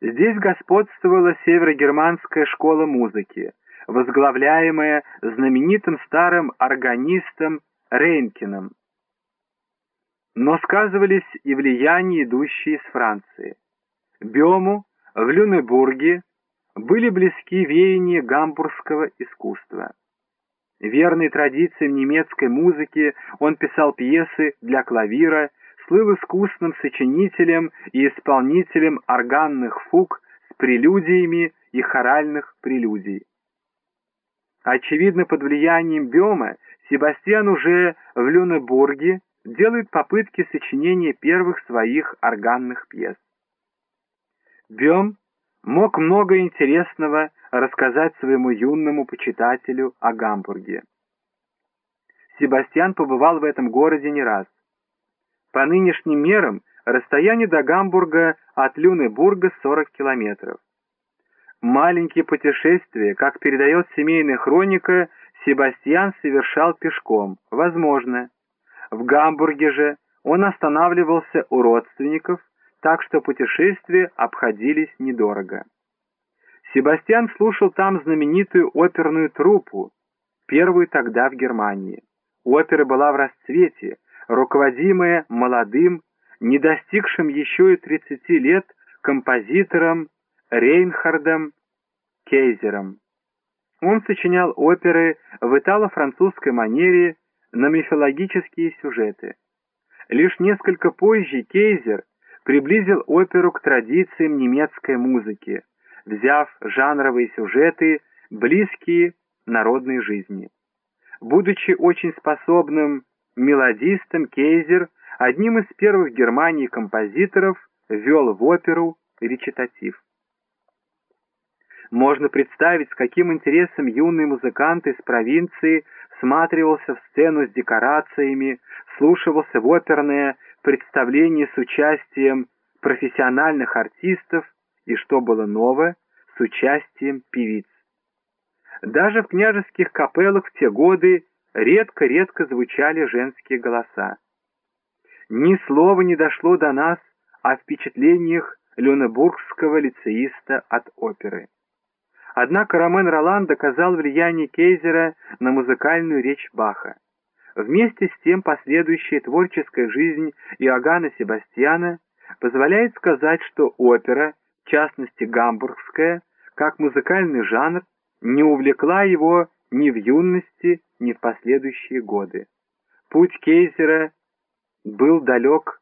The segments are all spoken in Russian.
Здесь господствовала северогерманская школа музыки, возглавляемая знаменитым старым органистом Рейнкиным. Но сказывались и влияния, идущие из Франции. Бему в Люнебурге были близки веяния гамбургского искусства. Верный традициям немецкой музыки он писал пьесы для клавира, слыл искусным сочинителем и исполнителем органных фуг с прелюдиями и хоральных прелюдий. Очевидно, под влиянием Бема Себастьян уже в Люнебурге делает попытки сочинения первых своих органных пьес. Бем мог много интересного рассказать своему юному почитателю о Гамбурге. Себастьян побывал в этом городе не раз. По нынешним мерам расстояние до Гамбурга от Люнебурга 40 километров. Маленькие путешествия, как передает семейная хроника, Себастьян совершал пешком, возможно. В Гамбурге же он останавливался у родственников, так что путешествия обходились недорого. Себастьян слушал там знаменитую оперную труппу, первую тогда в Германии. Опера была в расцвете, руководимая молодым, не достигшим еще и 30 лет композитором Рейнхардом Кейзером. Он сочинял оперы в итало-французской манере на мифологические сюжеты. Лишь несколько позже Кейзер приблизил оперу к традициям немецкой музыки, взяв жанровые сюжеты, близкие народной жизни. Будучи очень способным мелодистом, Кейзер, одним из первых в Германии композиторов, ввел в оперу речитатив. Можно представить, с каким интересом юный музыкант из провинции всматривался в сцену с декорациями, слушался в оперное представление с участием профессиональных артистов и, что было новое, с участием певиц. Даже в княжеских капеллах в те годы редко-редко звучали женские голоса. Ни слова не дошло до нас о впечатлениях люнебургского лицеиста от оперы. Однако Ромен Ролан доказал влияние Кейзера на музыкальную речь Баха. Вместе с тем последующая творческая жизнь Иоганна Себастьяна позволяет сказать, что опера, в частности гамбургская, как музыкальный жанр, не увлекла его ни в юности, ни в последующие годы. Путь Кейзера был далек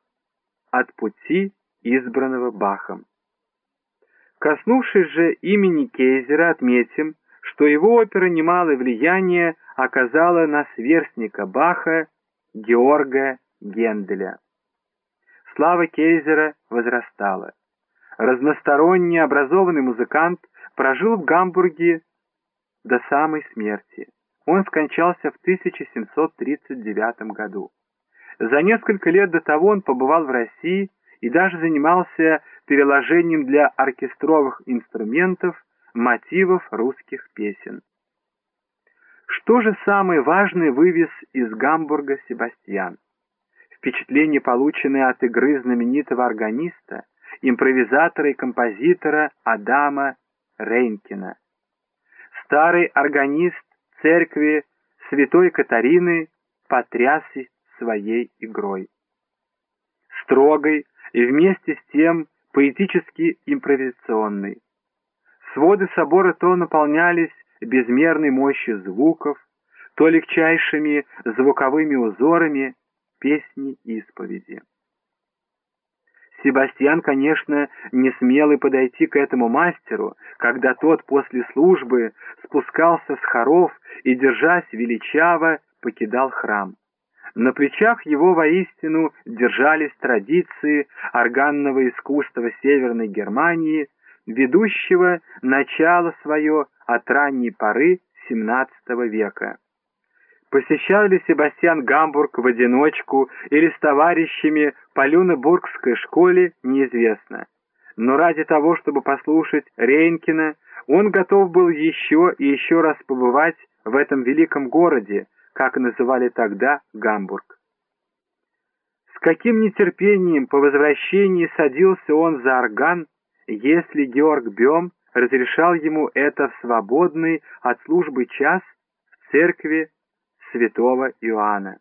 от пути, избранного Бахом. Коснувшись же имени Кейзера, отметим, что его опера немалое влияние оказала на сверстника Баха Георга Генделя. Слава Кейзера возрастала. Разносторонне образованный музыкант прожил в Гамбурге до самой смерти. Он скончался в 1739 году. За несколько лет до того он побывал в России и даже занимался переложением для оркестровых инструментов мотивов русских песен. Что же самое важное вывез из Гамбурга Себастьян? Впечатление, полученное от игры знаменитого органиста, импровизатора и композитора Адама Рейнкина. Старый органист церкви святой Катарины потряс своей игрой. Строгой и вместе с тем поэтически импровизационной. Своды собора то наполнялись безмерной мощью звуков, то легчайшими звуковыми узорами песни исповеди. Себастьян, конечно, не смел и подойти к этому мастеру, когда тот после службы спускался с хоров и, держась величаво, покидал храм. На плечах его воистину держались традиции органного искусства Северной Германии, ведущего начало свое от ранней поры XVII века. Посещал ли Себастьян Гамбург в одиночку или с товарищами по Люнебургской школе, неизвестно. Но ради того, чтобы послушать Рейнкина, он готов был еще и еще раз побывать в этом великом городе, как называли тогда Гамбург. С каким нетерпением по возвращении садился он за орган, если Георг Бем разрешал ему это в свободный от службы час в церкви святого Иоанна.